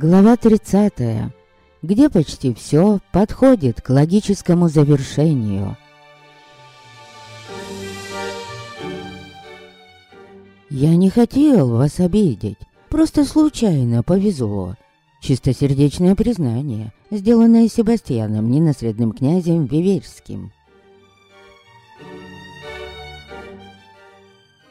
Глава 30, где почти все подходит к логическому завершению. Я не хотел вас обидеть, просто случайно повезло. Чистосердечное признание, сделанное Себастьяном, ненаследным князем Виверским.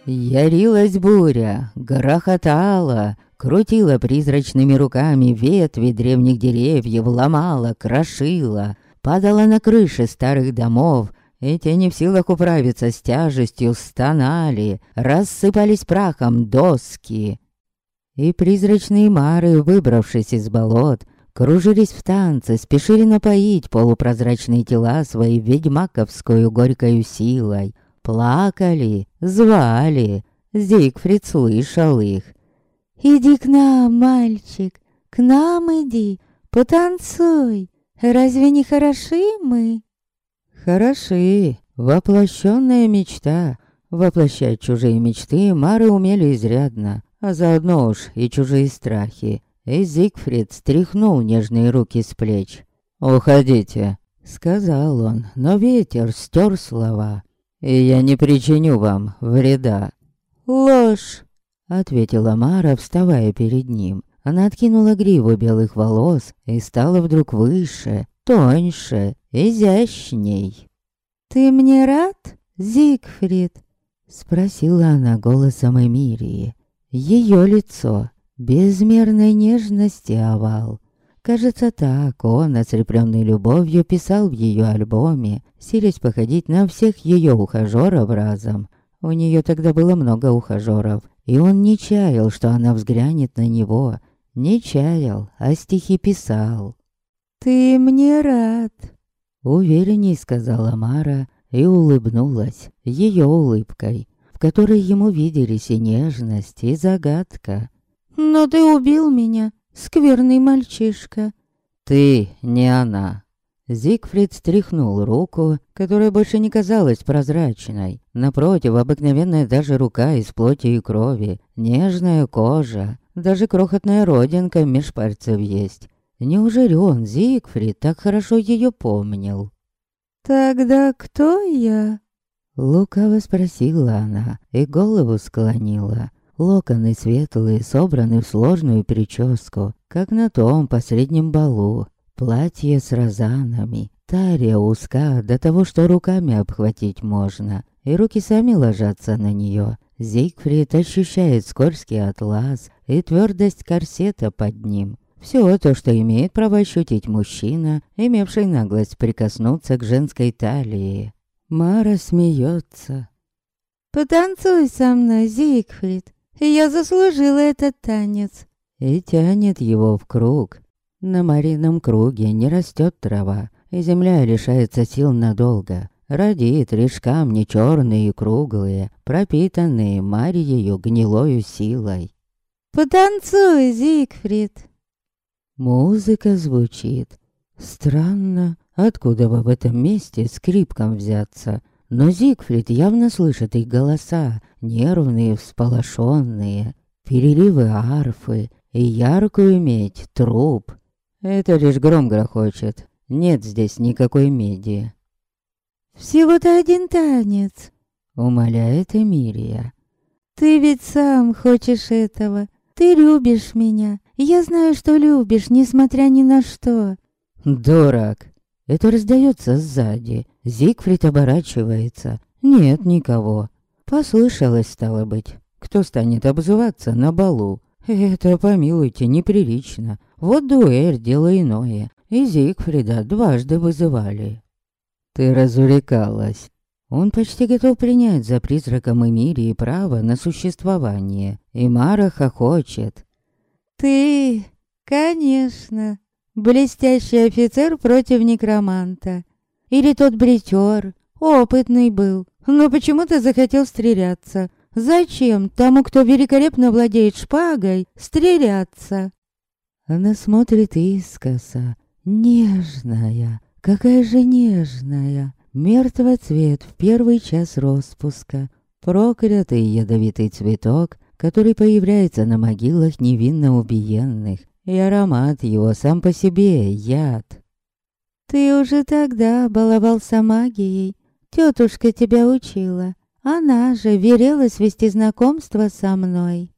Ярилась буря, грохотала, крутила призрачными руками ветви древних деревьев, ломала, крошила, падала на крыши старых домов, эти не в силах управиться с тяжестью, стонали, рассыпались прахом доски. И призрачные мары, выбравшись из болот, кружились в танце, спешили напоить полупрозрачные тела своей ведьмаковскую горькою силой — Плакали, звали. Зигфрид слышал их. «Иди к нам, мальчик, к нам иди, потанцуй. Разве не хороши мы?» «Хороши, воплощенная мечта». Воплощать чужие мечты Мары умели изрядно, а заодно уж и чужие страхи. И Зигфрид стряхнул нежные руки с плеч. «Уходите», — сказал он, но ветер стер слова и я не причиню вам вреда». «Ложь!» — ответила Мара, вставая перед ним. Она откинула гриву белых волос и стала вдруг выше, тоньше, изящней. «Ты мне рад, Зигфрид?» — спросила она голосом Эмирии. Ее лицо безмерной нежности овал, Кажется, так он, ослепленный любовью, писал в ее альбоме, силясь походить на всех ее ухажеров разом. У нее тогда было много ухажеров, и он не чаял, что она взглянет на него. Не чаял, а стихи писал. «Ты мне рад», — уверенней сказала Мара и улыбнулась ее улыбкой, в которой ему виделись и нежность, и загадка. «Но ты убил меня, скверный мальчишка». «Ты не она». Зигфрид стряхнул руку, которая больше не казалась прозрачной. Напротив, обыкновенная даже рука из плоти и крови, нежная кожа, даже крохотная родинка меж пальцев есть. Неужели он, Зигфрид, так хорошо ее помнил? «Тогда кто я?» Лукаво спросила она и голову склонила. Локоны светлые, собраны в сложную прическу, как на том последнем балу. Платье с розанами, талия узка до того, что руками обхватить можно, и руки сами ложатся на нее. Зигфрид ощущает скользкий атлас и твердость корсета под ним. Все то, что имеет право ощутить мужчина, имевший наглость прикоснуться к женской талии. Мара смеется. «Потанцуй со мной, Зигфрид. Я заслужила этот танец. И тянет его в круг. На марином круге не растет трава, и земля лишается сил надолго. Родит лишь камни черные и круглые, пропитанные Марией гнилою силой. «Потанцуй, Зигфрид!» Музыка звучит. Странно, откуда бы в этом месте скрипкам взяться. Но Зигфрид явно слышит их голоса, нервные, всполошенные, переливы арфы и яркую медь, труп. Это лишь гром грохочет, нет здесь никакой меди. «Всего-то один танец», — умоляет Эмирия. «Ты ведь сам хочешь этого. Ты любишь меня. Я знаю, что любишь, несмотря ни на что». «Дурак!» Это раздается сзади. Зигфрид оборачивается. Нет никого. Послышалось, стало быть. Кто станет обзываться на балу? Это, помилуйте, неприлично. Вот дуэль, дело иное. И Зигфрида дважды вызывали. Ты развлекалась. Он почти готов принять за призраком Эмирии право на существование. И Мара хохочет. «Ты, конечно, блестящий офицер против некроманта. Или тот бритер, опытный был, но почему-то захотел стреляться. Зачем тому, кто великолепно владеет шпагой, стреляться? Она смотрит искоса, нежная, какая же нежная. Мертвый цвет в первый час распуска, проклятый ядовитый цветок, который появляется на могилах невинно убиенных и аромат его сам по себе яд. «Ты уже тогда баловался магией. Тетушка тебя учила. Она же верила свести знакомство со мной».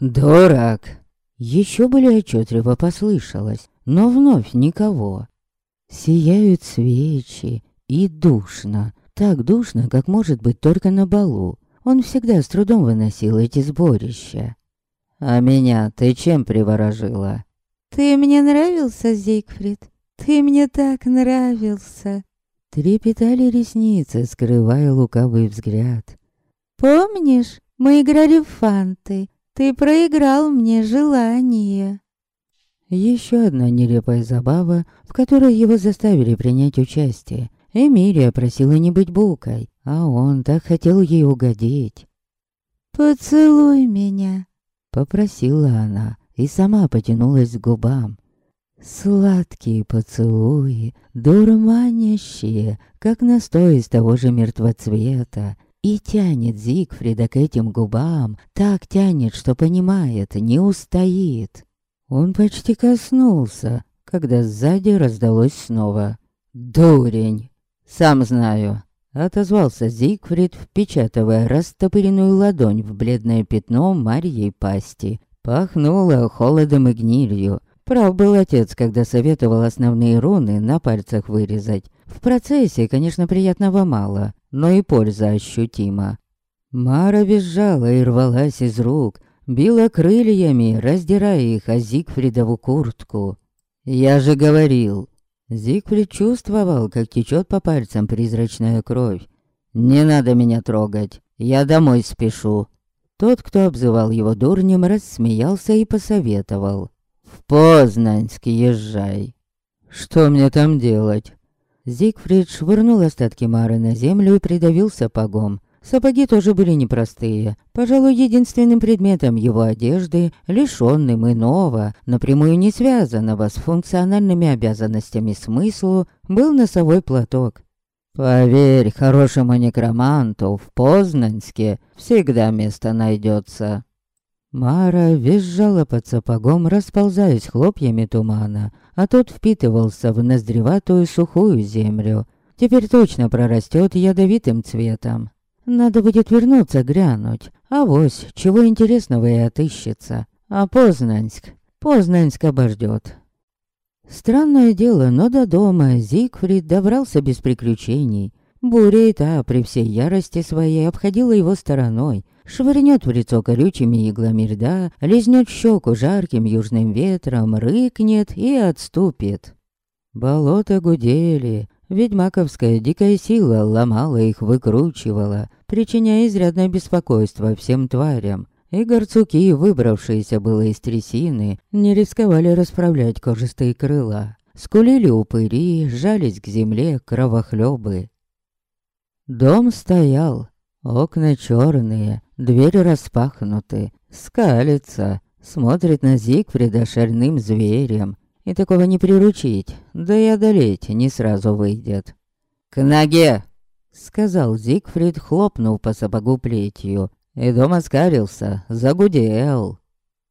«Дурак!» Еще более отчетливо послышалось, но вновь никого. Сияют свечи, и душно. Так душно, как может быть только на балу. Он всегда с трудом выносил эти сборища. «А меня ты чем приворожила?» «Ты мне нравился, Зигфрид? Ты мне так нравился!» Трепетали ресницы, скрывая лукавый взгляд. «Помнишь, мы играли в фанты? Ты проиграл мне желание!» Еще одна нелепая забава, в которой его заставили принять участие. Эмилия просила не быть букой, а он так хотел ей угодить. «Поцелуй меня», — попросила она и сама потянулась к губам. Сладкие поцелуи, дурманящие, как настой из того же мертвоцвета. И тянет Зигфрида к этим губам, так тянет, что понимает, не устоит. Он почти коснулся, когда сзади раздалось снова. «Дурень!» «Сам знаю», — отозвался Зигфрид, впечатывая растопыренную ладонь в бледное пятно Марьей пасти. Пахнуло холодом и гнилью. Прав был отец, когда советовал основные руны на пальцах вырезать. В процессе, конечно, приятного мало, но и польза ощутима. Мара визжала и рвалась из рук, била крыльями, раздирая их о Зигфридову куртку. «Я же говорил, Зигфрид чувствовал, как течет по пальцам призрачная кровь. «Не надо меня трогать, я домой спешу». Тот, кто обзывал его дурнем, рассмеялся и посоветовал. «В Познанск езжай». «Что мне там делать?» Зигфрид швырнул остатки Мары на землю и придавил сапогом. Сапоги тоже были непростые. Пожалуй, единственным предметом его одежды, лишённым иного, напрямую не связанного с функциональными обязанностями смыслу, был носовой платок. «Поверь хорошему некроманту, в Познанске всегда место найдется». Мара визжала под сапогом, расползаясь хлопьями тумана, а тот впитывался в ноздреватую сухую землю. Теперь точно прорастет ядовитым цветом. Надо будет вернуться глянуть. а вось чего интересного и отыщется. А Познанск, Познанск обождет. Странное дело, но до дома Зигфрид добрался без приключений. Буря и та при всей ярости своей обходила его стороной, швырнет в лицо колючими иглами льда, лизнет щеку жарким южным ветром, рыкнет и отступит. Болота гудели, Ведьмаковская дикая сила ломала их, выкручивала, причиняя изрядное беспокойство всем тварям. И горцуки, выбравшиеся было из трясины, не рисковали расправлять кожистые крыла. Скулили упыри, жались к земле кровохлебы. Дом стоял, окна черные, двери распахнуты, скалится, смотрит на Зигфрида шальным зверем, и такого не приручить, да и одолеть не сразу выйдет. «К ноге!» — сказал Зигфрид, хлопнув по сапогу плетью. И дом оскарился, загудел.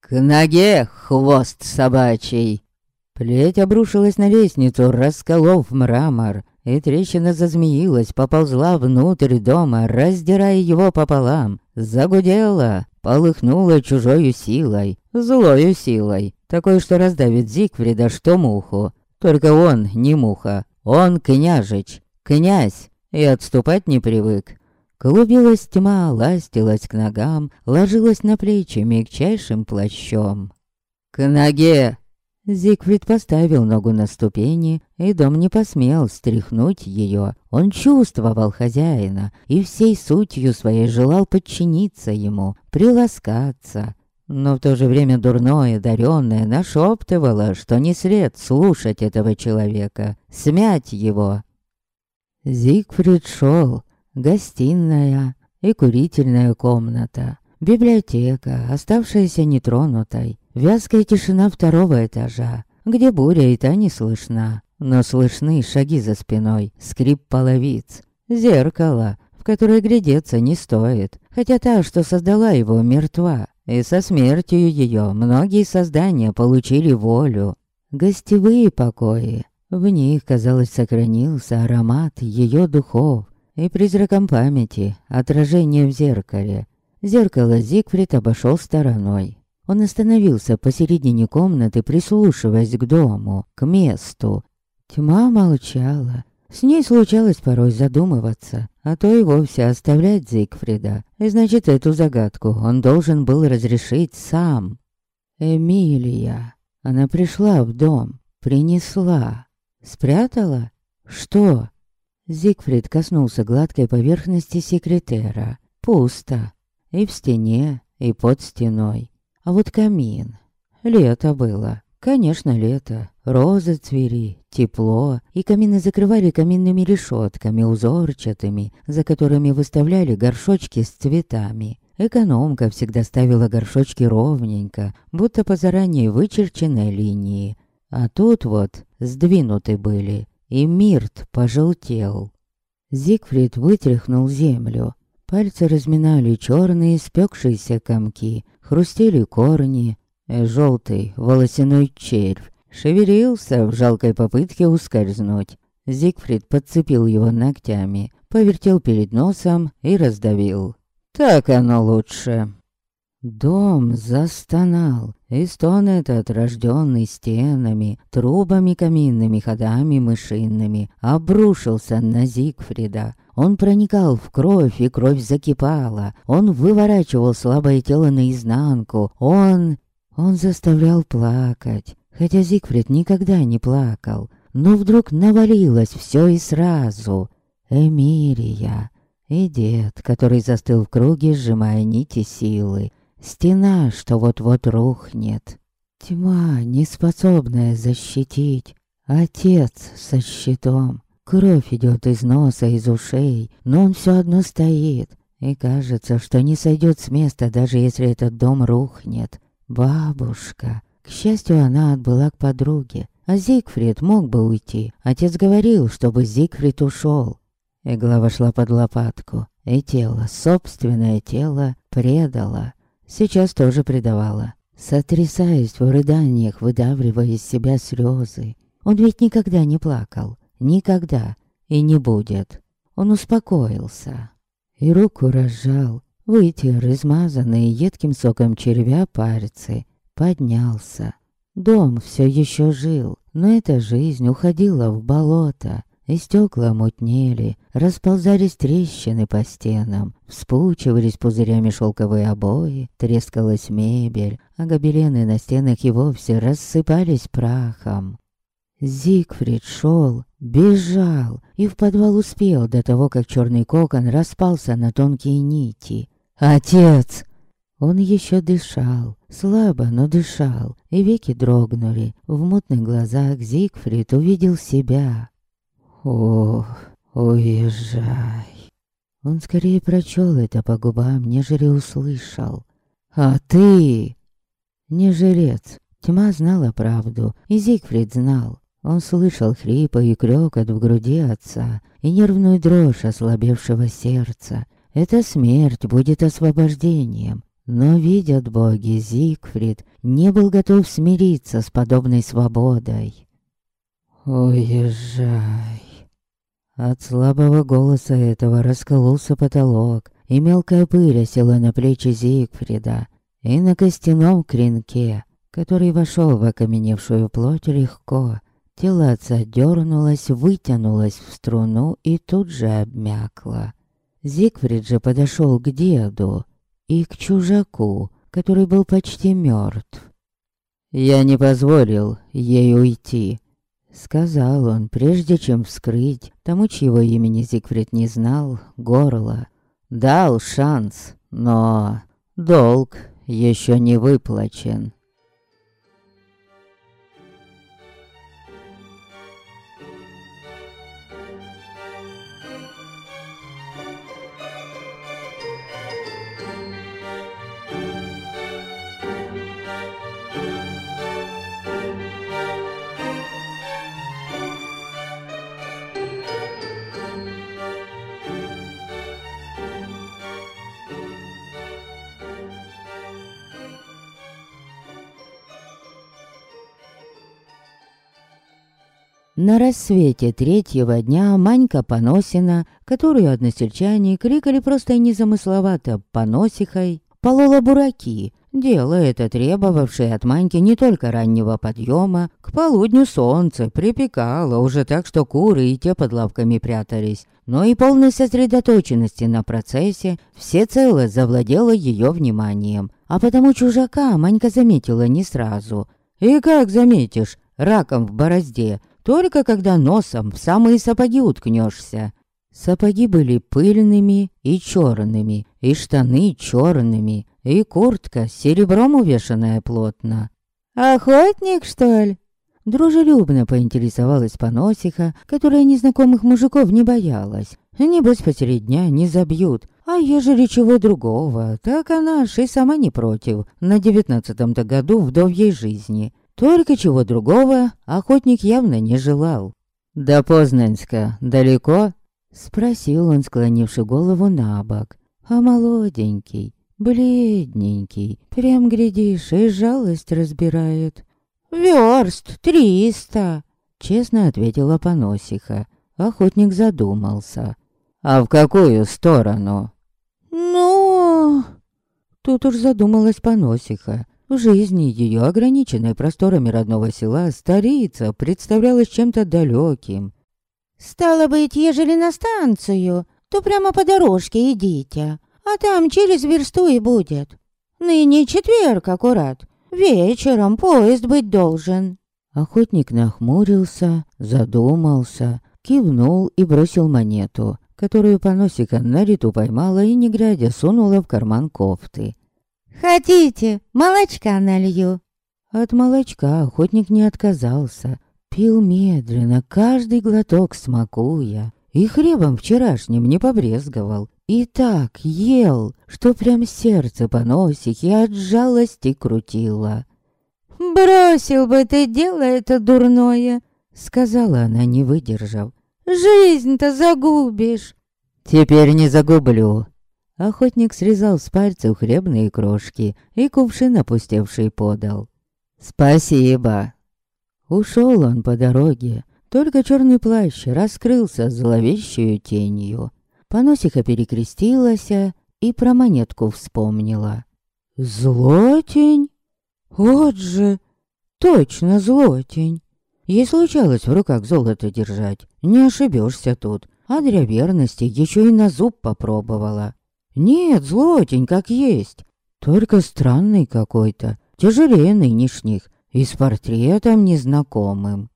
«К ноге, хвост собачий!» Плеть обрушилась на лестницу, расколов мрамор, и трещина зазмеилась, поползла внутрь дома, раздирая его пополам. Загудела, полыхнула чужою силой, злою силой, такой, что раздавит Зигфрида, что муху. Только он не муха, он княжич, князь, и отступать не привык. Клубилась тьма, ластилась к ногам, ложилась на плечи мягчайшим плащом. «К ноге!» Зигфрид поставил ногу на ступени, и дом не посмел стряхнуть ее. Он чувствовал хозяина и всей сутью своей желал подчиниться ему, приласкаться, но в то же время дурное, даренное нашептывало, что не след слушать этого человека, смять его. Зигфрид шел, гостиная и курительная комната, библиотека, оставшаяся нетронутой, вязкая тишина второго этажа, где буря и та не слышна, но слышны шаги за спиной, скрип половиц, зеркало, в которое глядеться не стоит, хотя та, что создала его, мертва, И со смертью ее многие создания получили волю. Гостевые покои. В них, казалось, сохранился аромат ее духов и призраком памяти, отражение в зеркале. Зеркало Зигфрид обошел стороной. Он остановился посередине комнаты, прислушиваясь к дому, к месту. Тьма молчала. С ней случалось порой задумываться, а то и вовсе оставлять Зигфрида. И значит, эту загадку он должен был разрешить сам. Эмилия. Она пришла в дом, принесла. Спрятала? Что? Зигфрид коснулся гладкой поверхности секретера. Пусто. И в стене, и под стеной. А вот камин. Лето было. Конечно, лето. Розы цвели, тепло, и камины закрывали каминными решетками узорчатыми, за которыми выставляли горшочки с цветами. Экономка всегда ставила горшочки ровненько, будто по заранее вычерченной линии. А тут вот сдвинуты были, и мирт пожелтел. Зигфрид вытряхнул землю. Пальцы разминали черные спекшиеся комки, хрустели корни, э, желтый волосяной червь шевелился в жалкой попытке ускользнуть. Зигфрид подцепил его ногтями, повертел перед носом и раздавил. «Так оно лучше». Дом застонал, и стон этот, рожденный стенами, трубами каминными, ходами мышинными, обрушился на Зигфрида. Он проникал в кровь, и кровь закипала. Он выворачивал слабое тело наизнанку. Он... Он заставлял плакать. Хотя Зигфрид никогда не плакал. Но вдруг навалилось все и сразу. Эмирия. И дед, который застыл в круге, сжимая нити силы. Стена, что вот-вот рухнет. Тьма, неспособная защитить. Отец со щитом. Кровь идет из носа, из ушей, но он все одно стоит. И кажется, что не сойдет с места, даже если этот дом рухнет. Бабушка. К счастью, она отбыла к подруге. А Зигфрид мог бы уйти. Отец говорил, чтобы Зигфрид ушел. Игла вошла под лопатку. И тело, собственное тело, предало. Сейчас тоже предавало. Сотрясаясь в рыданиях, выдавливая из себя слезы. Он ведь никогда не плакал. Никогда. И не будет. Он успокоился. И руку разжал. Вытер измазанные едким соком червя пальцы. Поднялся. Дом все еще жил, но эта жизнь уходила в болото. И стекла мутнели, расползались трещины по стенам, вспучивались пузырями шелковые обои, трескалась мебель, а гобелены на стенах и вовсе рассыпались прахом. Зигфрид шел, бежал и в подвал успел до того, как черный кокон распался на тонкие нити. «Отец!» Он еще дышал, слабо, но дышал, и веки дрогнули. В мутных глазах Зигфрид увидел себя. «Ох, уезжай!» Он скорее прочел это по губам, нежели услышал. «А ты...» Не жрец. Тьма знала правду, и Зигфрид знал. Он слышал хрипы и крёкот в груди отца и нервную дрожь ослабевшего сердца. Эта смерть будет освобождением. Но, видят боги, Зигфрид не был готов смириться с подобной свободой. «Уезжай!» От слабого голоса этого раскололся потолок, и мелкая пыль осела на плечи Зигфрида, и на костяном кринке, который вошел в окаменевшую плоть легко, Тело дернулось, вытянулось в струну и тут же обмякло. Зигфрид же подошел к деду и к чужаку, который был почти мертв. «Я не позволил ей уйти», — сказал он, прежде чем вскрыть тому, чьего имени Зигфрид не знал, горло. Дал шанс, но долг еще не выплачен. На рассвете третьего дня Манька Поносина, которую односельчане крикали просто незамысловато «поносихой», полола бураки, дело это требовавшее от Маньки не только раннего подъема, к полудню солнце припекало уже так, что куры и те под лавками прятались, но и полной сосредоточенности на процессе всецело завладела ее вниманием, а потому чужака Манька заметила не сразу. И как заметишь, раком в борозде, только когда носом в самые сапоги уткнешься. Сапоги были пыльными и черными, и штаны черными, и куртка серебром увешанная плотно. «Охотник, что ли?» Дружелюбно поинтересовалась Поносиха, которая незнакомых мужиков не боялась. Небось, посреди дня не забьют. А ежели чего другого, так она ж и сама не против. На девятнадцатом-то году вдовьей жизни. Только чего другого охотник явно не желал. «До Познанска далеко?» Спросил он, склонивши голову на бок. А молоденький, бледненький, прям глядишь, и жалость разбирает. «Верст триста!» Честно ответила Поносиха. Охотник задумался. «А в какую сторону?» «Ну...» Тут уж задумалась Поносиха. В жизни ее, ограниченной просторами родного села, старица представлялась чем-то далеким. «Стало быть, ежели на станцию, то прямо по дорожке идите, а там через версту и будет. Ныне четверг аккурат, вечером поезд быть должен». Охотник нахмурился, задумался, кивнул и бросил монету, которую Поносика на лету поймала и, не глядя, сунула в карман кофты. «Хотите, молочка налью?» От молочка охотник не отказался. Пил медленно, каждый глоток смакуя. И хлебом вчерашним не побрезговал. И так ел, что прям сердце по носике от жалости крутило. «Бросил бы ты дело это дурное!» Сказала она, не выдержав. «Жизнь-то загубишь!» «Теперь не загублю!» Охотник срезал с пальцев хлебные крошки и кувшин опустевший подал. «Спасибо!» Ушел он по дороге, только черный плащ раскрылся зловещую тенью. Поносиха перекрестилась и про монетку вспомнила. «Злотень? Вот же! Точно злотень!» Ей случалось в руках золото держать, не ошибешься тут, а для верности еще и на зуб попробовала. Нет, злотень как есть. Только странный какой-то, тяжелее нынешних, и с портретом незнакомым.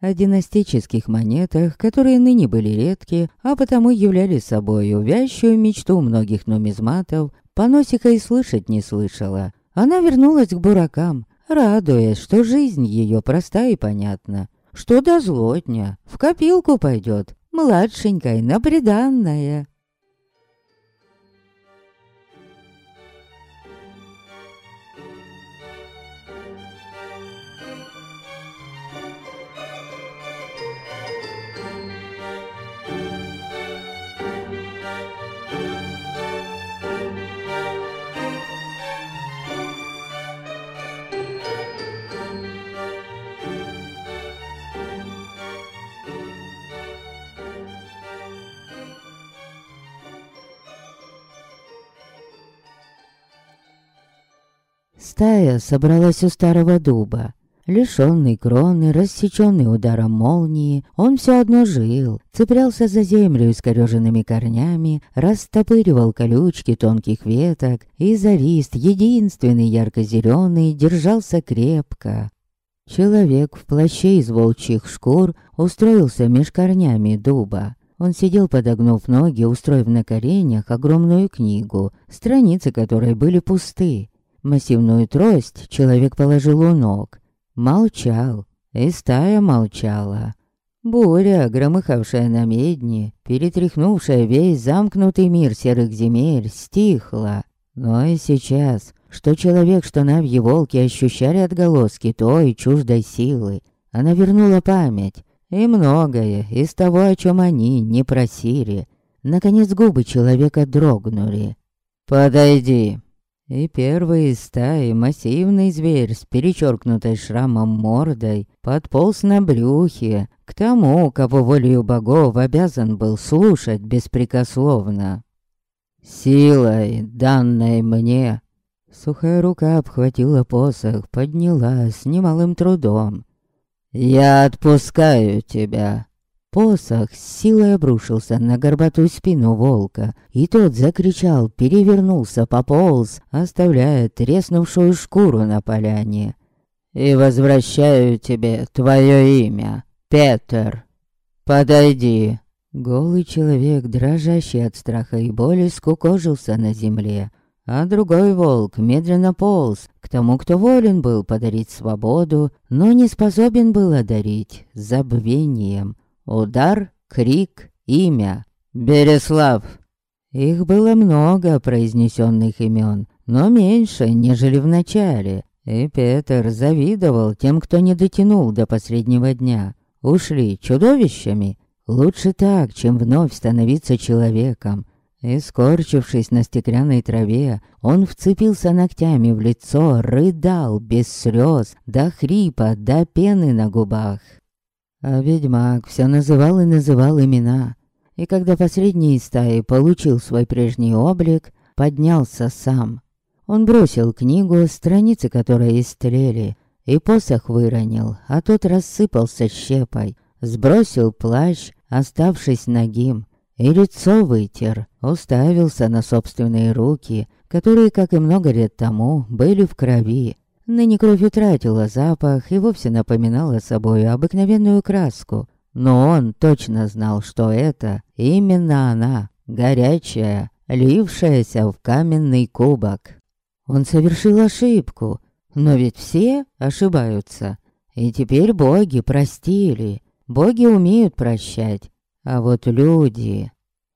О династических монетах, которые ныне были редкие, а потому являли собой увящую мечту многих нумизматов, Поносика и слышать не слышала. Она вернулась к буракам, радуясь, что жизнь ее проста и понятна. Что до злотня, в копилку пойдет, младшенькая, наприданная. Стая собралась у старого дуба. Лишённый кроны, рассечённый ударом молнии, он всё одно жил, цеплялся за землю искорёженными корнями, растопыривал колючки тонких веток, и за лист, единственный ярко-зелёный, держался крепко. Человек в плаще из волчьих шкур устроился меж корнями дуба. Он сидел, подогнув ноги, устроив на коленях огромную книгу, страницы которой были пусты. Массивную трость человек положил у ног. Молчал, и стая молчала. Буря, громыхавшая на медне, перетряхнувшая весь замкнутый мир серых земель, стихла. Но и сейчас, что человек, что навьи волки ощущали отголоски той чуждой силы, она вернула память, и многое из того, о чем они не просили. Наконец губы человека дрогнули. «Подойди», И первый из стаи, массивный зверь с перечеркнутой шрамом мордой, подполз на брюхе к тому, кого волею богов обязан был слушать беспрекословно. «Силой, данной мне!» Сухая рука обхватила посох, подняла с немалым трудом. «Я отпускаю тебя!» Посох с силой обрушился на горбатую спину волка, и тот закричал, перевернулся, пополз, оставляя треснувшую шкуру на поляне. «И возвращаю тебе твое имя, Петер. Подойди». Голый человек, дрожащий от страха и боли, скукожился на земле, а другой волк медленно полз к тому, кто волен был подарить свободу, но не способен был одарить забвением. Удар, крик, имя. Береслав. Их было много произнесенных имен, но меньше, нежели в начале. И Петр завидовал тем, кто не дотянул до последнего дня. Ушли чудовищами. Лучше так, чем вновь становиться человеком. И, скорчившись на стеклянной траве, он вцепился ногтями в лицо, рыдал без слез, до хрипа, до пены на губах. А ведьмак все называл и называл имена. И когда последний из стаи получил свой прежний облик, поднялся сам. Он бросил книгу, страницы которой истлели, и посох выронил, а тот рассыпался щепой. Сбросил плащ, оставшись нагим, и лицо вытер, уставился на собственные руки, которые, как и много лет тому, были в крови, Ныне кровь утратила запах и вовсе напоминала собой обыкновенную краску. Но он точно знал, что это именно она, горячая, лившаяся в каменный кубок. Он совершил ошибку, но ведь все ошибаются. И теперь боги простили. Боги умеют прощать. А вот люди...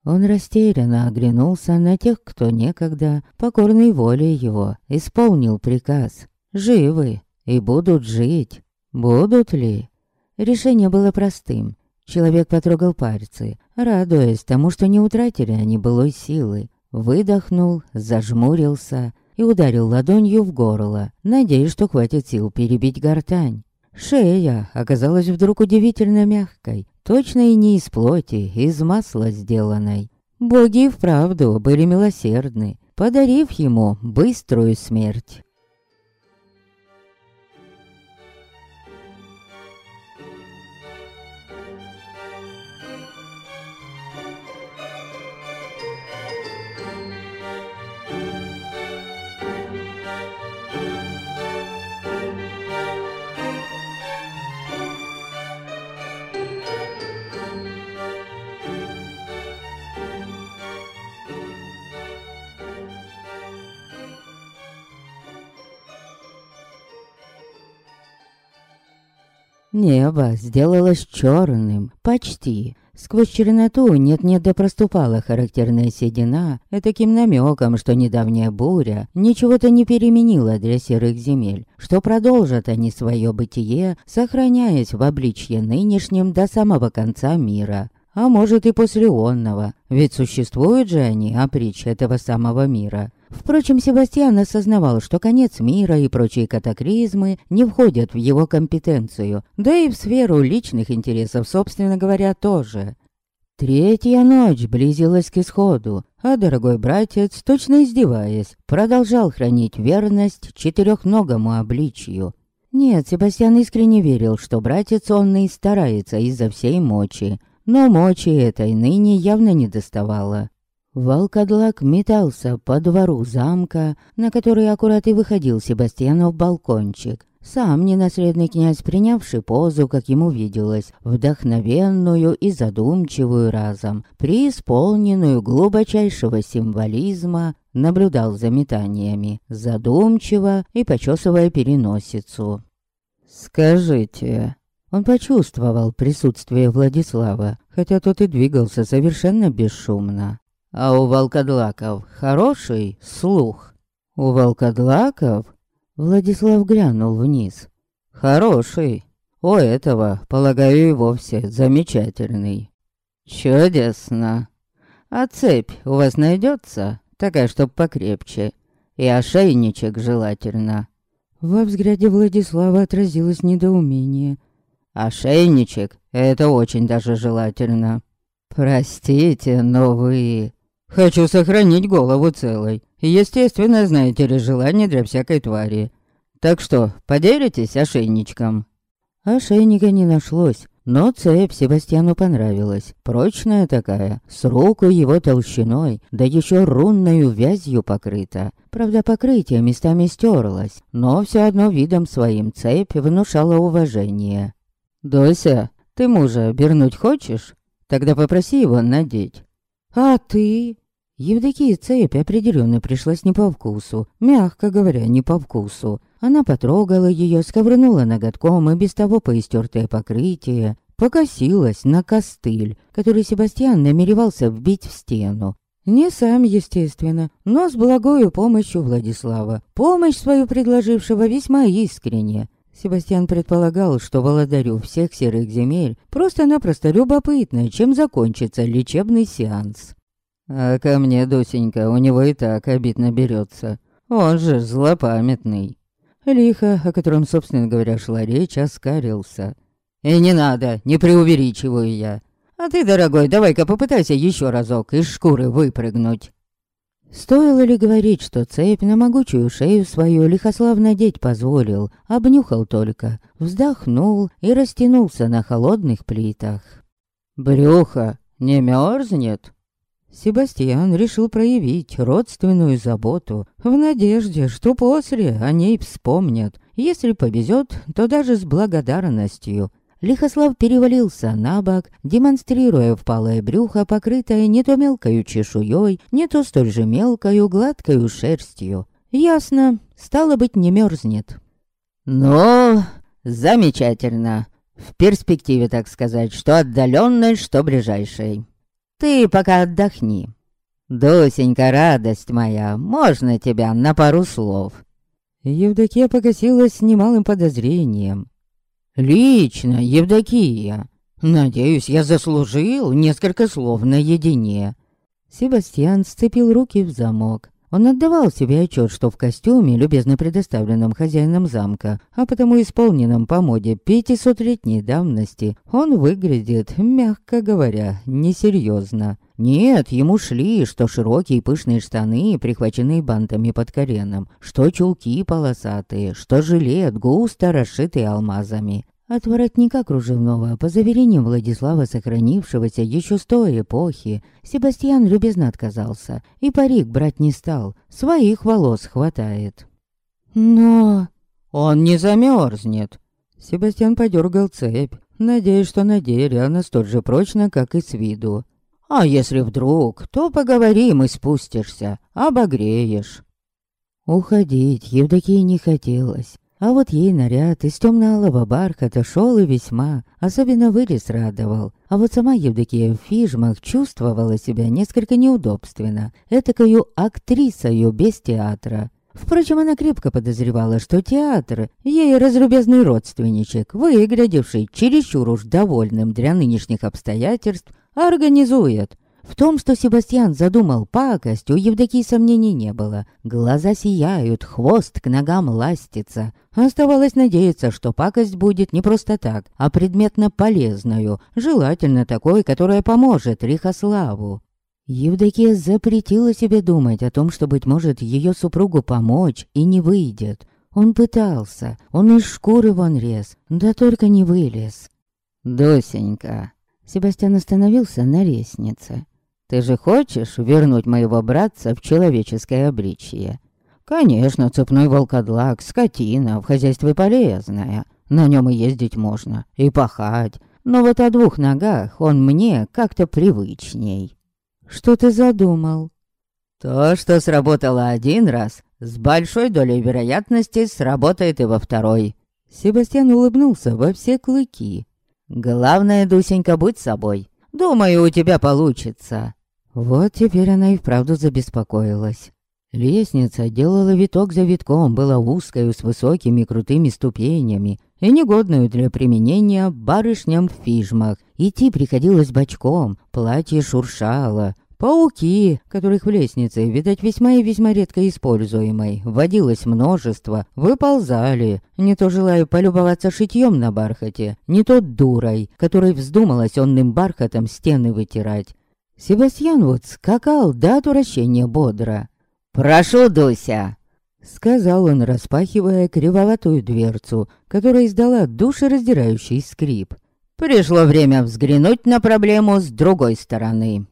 Он растерянно оглянулся на тех, кто некогда, покорной волей его, исполнил приказ живы и будут жить. Будут ли? Решение было простым. Человек потрогал пальцы, радуясь тому, что не утратили они былой силы. Выдохнул, зажмурился и ударил ладонью в горло, надеясь, что хватит сил перебить гортань. Шея оказалась вдруг удивительно мягкой, точно и не из плоти, из масла сделанной. Боги вправду были милосердны, подарив ему быструю смерть. Небо сделалось черным, почти. Сквозь черноту нет-нет да проступала характерная седина, таким намеком, что недавняя буря ничего-то не переменила для серых земель, что продолжат они свое бытие, сохраняясь в обличье нынешнем до самого конца мира. А может и после онного, ведь существуют же они, опричь этого самого мира. Впрочем, Себастьян осознавал, что конец мира и прочие катаклизмы не входят в его компетенцию, да и в сферу личных интересов, собственно говоря, тоже. Третья ночь близилась к исходу, а дорогой братец, точно издеваясь, продолжал хранить верность четырехногому обличью. Нет, Себастьян искренне верил, что братец он и старается изо всей мочи, но мочи этой ныне явно не доставало. Волкодлак метался по двору замка, на который аккурат и выходил Себастьянов балкончик. Сам ненаследный князь, принявший позу, как ему виделось, вдохновенную и задумчивую разом, преисполненную глубочайшего символизма, наблюдал за метаниями, задумчиво и почесывая переносицу. «Скажите...» Он почувствовал присутствие Владислава, хотя тот и двигался совершенно бесшумно. А у волкодлаков хороший слух. У волкодлаков? Владислав глянул вниз. Хороший. У этого, полагаю, и вовсе замечательный. Чудесно. А цепь у вас найдется? Такая, чтоб покрепче. И ошейничек желательно. Во взгляде Владислава отразилось недоумение. Ошейничек — это очень даже желательно. Простите, но вы... Хочу сохранить голову целой. Естественно, знаете ли, желание для всякой твари. Так что, поделитесь ошейничком?» Ошейника не нашлось, но цепь Себастьяну понравилась. Прочная такая, с руку его толщиной, да еще рунною вязью покрыта. Правда, покрытие местами стерлось, но все одно видом своим цепь внушала уважение. «Дося, ты мужа обернуть хочешь? Тогда попроси его надеть». «А ты?» Евдокии цепь определенно пришлась не по вкусу, мягко говоря, не по вкусу. Она потрогала ее, сковырнула ноготком и без того поистертое покрытие, покосилась на костыль, который Себастьян намеревался вбить в стену. Не сам, естественно, но с благою помощью Владислава. Помощь свою предложившего весьма искренне. Себастьян предполагал, что володарю всех серых земель просто-напросто любопытно, чем закончится лечебный сеанс. А ко мне, Дусенька, у него и так обид наберется. Он же злопамятный. Лихо, о котором, собственно говоря, шла речь, оскарился. «И не надо, не преувеличиваю я. А ты, дорогой, давай-ка попытайся еще разок из шкуры выпрыгнуть». Стоило ли говорить, что цепь на могучую шею свою Лихослав надеть позволил, обнюхал только, вздохнул и растянулся на холодных плитах. «Брюхо не мерзнет?» Себастьян решил проявить родственную заботу в надежде, что после о ней вспомнят. Если повезет, то даже с благодарностью. Лихослав перевалился на бок, демонстрируя впалое брюхо, покрытое не то мелкою чешуей, не то столь же мелкою гладкою шерстью. Ясно, стало быть, не мерзнет. «Ну, замечательно. В перспективе, так сказать, что отдаленной, что ближайшей. Ты пока отдохни. Досенька, радость моя, можно тебя на пару слов?» Евдокия покосилась с немалым подозрением. «Лично, Евдокия. Надеюсь, я заслужил несколько слов наедине». Себастьян сцепил руки в замок. Он отдавал себе отчет, что в костюме, любезно предоставленном хозяином замка, а потому исполненном по моде пятисотлетней давности, он выглядит, мягко говоря, несерьезно. Нет, ему шли, что широкие пышные штаны, прихваченные бантами под коленом, что чулки полосатые, что жилет густо расшитый алмазами. От воротника кружевного, по заверениям Владислава, сохранившегося еще с той эпохи, Себастьян любезно отказался, и парик брать не стал, своих волос хватает. Но он не замерзнет. Себастьян подергал цепь, надеясь, что на деле она столь же прочна, как и с виду. А если вдруг, то поговорим и спустишься, обогреешь. Уходить Евдокии не хотелось. А вот ей наряд из темно-алого бархата шел и весьма, особенно вырез радовал. А вот сама Евдокия в фижмах чувствовала себя несколько неудобственно, этакою актрисою без театра. Впрочем, она крепко подозревала, что театр, ей разрубезный родственничек, выглядевший чересчур уж довольным для нынешних обстоятельств, организует. В том, что Себастьян задумал пакость, у Евдокии сомнений не было. Глаза сияют, хвост к ногам ластится. Оставалось надеяться, что пакость будет не просто так, а предметно полезною, желательно такой, которая поможет Рихославу. Евдокия запретила себе думать о том, что, быть может, ее супругу помочь и не выйдет. Он пытался, он из шкуры вон рез, да только не вылез. «Досенька!» Себастьян остановился на лестнице. Ты же хочешь вернуть моего братца в человеческое обличье? Конечно, цепной волкодлак, скотина, в хозяйстве полезная. На нем и ездить можно, и пахать. Но вот о двух ногах он мне как-то привычней. Что ты задумал? То, что сработало один раз, с большой долей вероятности сработает и во второй. Себастьян улыбнулся во все клыки. Главное, Дусенька, будь собой. Думаю, у тебя получится. Вот теперь она и вправду забеспокоилась. Лестница делала виток за витком, была узкой, с высокими крутыми ступенями и негодную для применения барышням в фижмах. Идти приходилось бочком, платье шуршало, Пауки, которых в лестнице, видать, весьма и весьма редко используемой, водилось множество, выползали, не то желая полюбоваться шитьем на бархате, не то дурой, которой вздумалось онным бархатом стены вытирать. Себастьян вот скакал до отвращения бодро. «Прошу, Дуся!» Сказал он, распахивая кривоватую дверцу, которая издала душераздирающий скрип. «Пришло время взглянуть на проблему с другой стороны».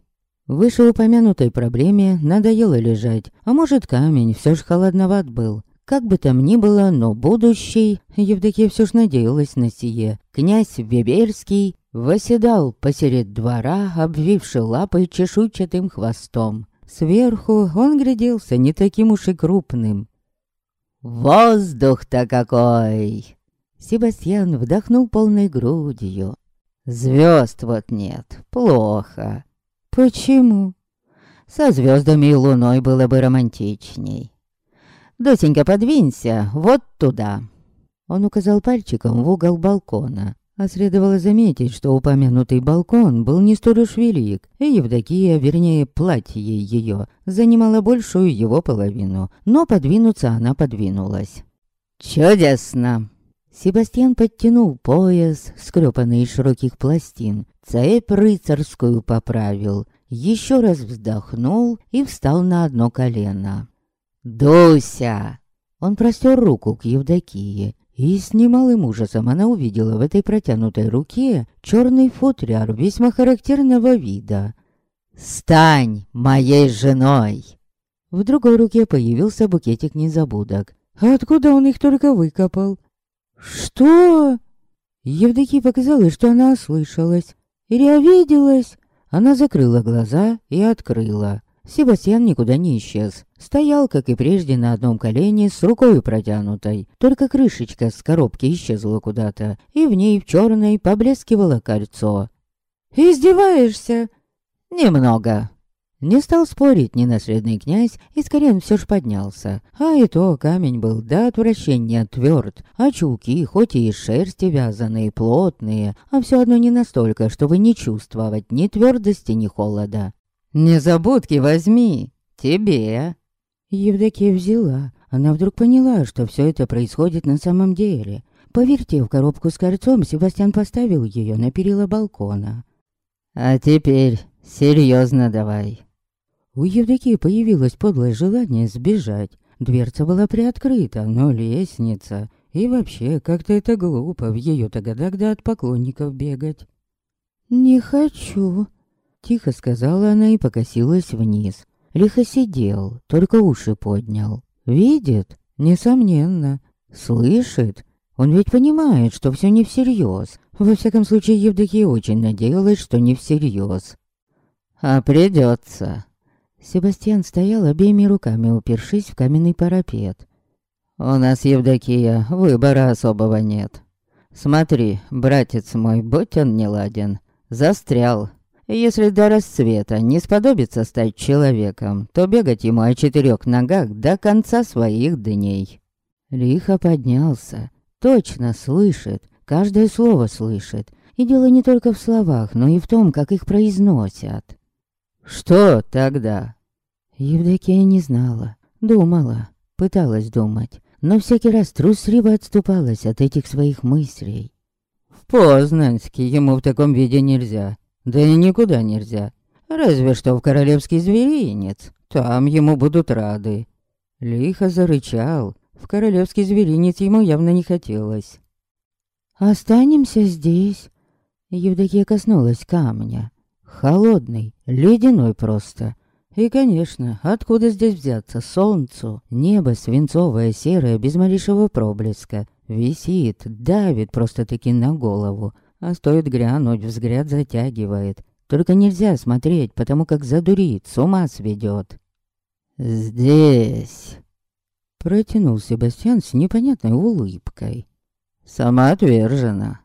Вышеупомянутой проблеме надоело лежать, а может камень все ж холодноват был. Как бы там ни было, но будущий, Евдокия все ж надеялась на сие, князь Веберский восседал посеред двора, обвивший лапой чешуйчатым хвостом. Сверху он гляделся не таким уж и крупным. «Воздух-то какой!» Себастьян вдохнул полной грудью. «Звезд вот нет, плохо». «Почему?» «Со звездами и луной было бы романтичней». «Досенька, подвинься, вот туда». Он указал пальчиком в угол балкона. А следовало заметить, что упомянутый балкон был не столь уж велик, и Евдокия, вернее, платье ее, занимала большую его половину, но подвинуться она подвинулась. «Чудесно!» Себастьян подтянул пояс, скрёпанный из широких пластин, цепь рыцарскую поправил, еще раз вздохнул и встал на одно колено. «Дуся!» Он простер руку к Евдокии, и с немалым ужасом она увидела в этой протянутой руке черный футляр весьма характерного вида. «Стань моей женой!» В другой руке появился букетик незабудок. Откуда он их только выкопал? «Что?» Евдокии показалось, что она ослышалась. Или обиделась. Она закрыла глаза и открыла. Себастьян никуда не исчез. Стоял, как и прежде, на одном колене с рукой протянутой. Только крышечка с коробки исчезла куда-то, и в ней в черной поблескивало кольцо. «Издеваешься?» «Немного». Не стал спорить ненаследный князь, и скорее все ж поднялся. А и то камень был до отвращения тверд, а чулки, хоть и из шерсти вязаные, плотные, а все одно не настолько, чтобы не чувствовать ни твердости, ни холода. «Незабудки возьми! Тебе!» Евдокия взяла. Она вдруг поняла, что все это происходит на самом деле. Повертев коробку с кольцом, Себастьян поставил ее на перила балкона. «А теперь серьезно давай». У Евдокии появилось подлое желание сбежать. Дверца была приоткрыта, но лестница... И вообще, как-то это глупо в ее-то годах да от поклонников бегать. «Не хочу», Тихо сказала она и покосилась вниз. Лихо сидел, только уши поднял. Видит? Несомненно. Слышит? Он ведь понимает, что все не всерьез. Во всяком случае, Евдокия очень надеялась, что не всерьез. А придется. Себастьян стоял обеими руками, упершись в каменный парапет. «У нас, Евдокия, выбора особого нет. Смотри, братец мой, будь он неладен, застрял если до рассвета не сподобится стать человеком, то бегать ему о четырех ногах до конца своих дней. Лихо поднялся, точно слышит, каждое слово слышит. И дело не только в словах, но и в том, как их произносят. «Что тогда?» Евдокия не знала, думала, пыталась думать, но всякий раз трусливо отступалась от этих своих мыслей. «В Познанске ему в таком виде нельзя, да и никуда нельзя. Разве что в королевский зверинец. Там ему будут рады. Лихо зарычал. В королевский зверинец ему явно не хотелось. «Останемся здесь». Евдокия коснулась камня. Холодный, ледяной просто. И, конечно, откуда здесь взяться солнцу? Небо свинцовое, серое, без малейшего проблеска. Висит, давит просто-таки на голову. А стоит грянуть, взгляд затягивает. Только нельзя смотреть, потому как задурит, с ума сведет. «Здесь...» Протянул Себастьян с непонятной улыбкой. «Сама отвержена.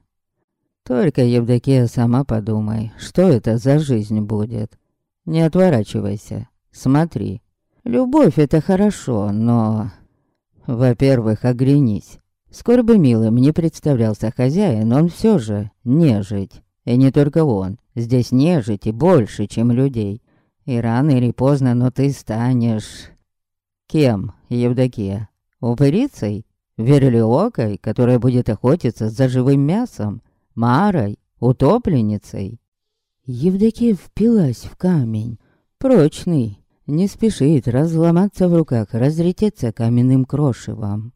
Только, Евдокия, сама подумай, что это за жизнь будет. Не отворачивайся, смотри. Любовь — это хорошо, но... Во-первых, оглянись. Скоро бы милым не представлялся хозяин, он все же нежить. И не только он. Здесь нежити больше, чем людей. И рано или поздно, но ты станешь... Кем, Евдокия? Упырицей? Верлиокой, которая будет охотиться за живым мясом? Марой? Утопленницей? Евдокия впилась в камень. Прочный, не спешит разломаться в руках, разлететься каменным крошевом.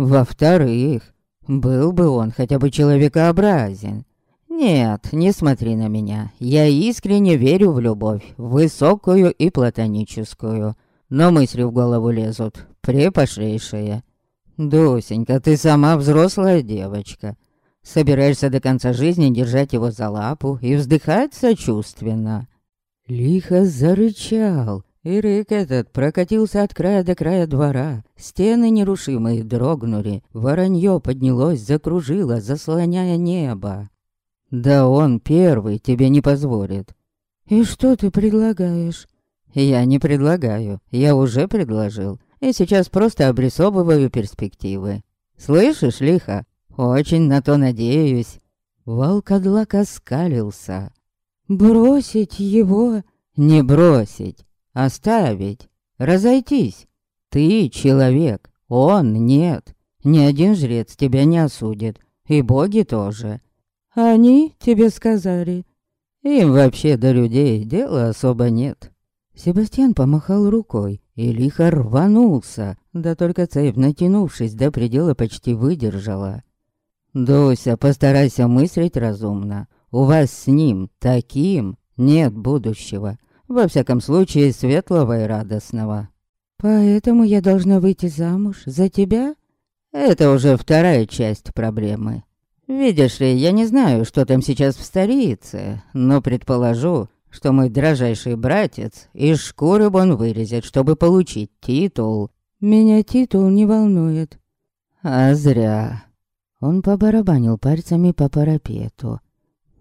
Во-вторых, был бы он хотя бы человекообразен. Нет, не смотри на меня. Я искренне верю в любовь, высокую и платоническую. Но мысли в голову лезут, препошлейшие. Дусенька, ты сама взрослая девочка. Собираешься до конца жизни держать его за лапу и вздыхать сочувственно. Лихо зарычал, и рык этот прокатился от края до края двора. Стены нерушимые дрогнули, воронье поднялось, закружило, заслоняя небо. Да он первый тебе не позволит. И что ты предлагаешь? Я не предлагаю, я уже предложил. И сейчас просто обрисовываю перспективы. Слышишь, лихо? Очень на то надеюсь. Волкодлак оскалился. Бросить его? Не бросить. Оставить, разойтись. Ты человек, он нет. Ни один жрец тебя не осудит, и боги тоже. Они тебе сказали. Им вообще до людей дела особо нет. Себастьян помахал рукой и лихо рванулся, да только цепь, натянувшись до предела, почти выдержала. «Дуся, постарайся мыслить разумно. У вас с ним, таким, нет будущего. Во всяком случае, светлого и радостного. Поэтому я должна выйти замуж за тебя? Это уже вторая часть проблемы. Видишь ли, я не знаю, что там сейчас в столице, но предположу, что мой дрожайший братец из шкуры он вырезет, чтобы получить титул. Меня титул не волнует. А зря. Он побарабанил пальцами по парапету.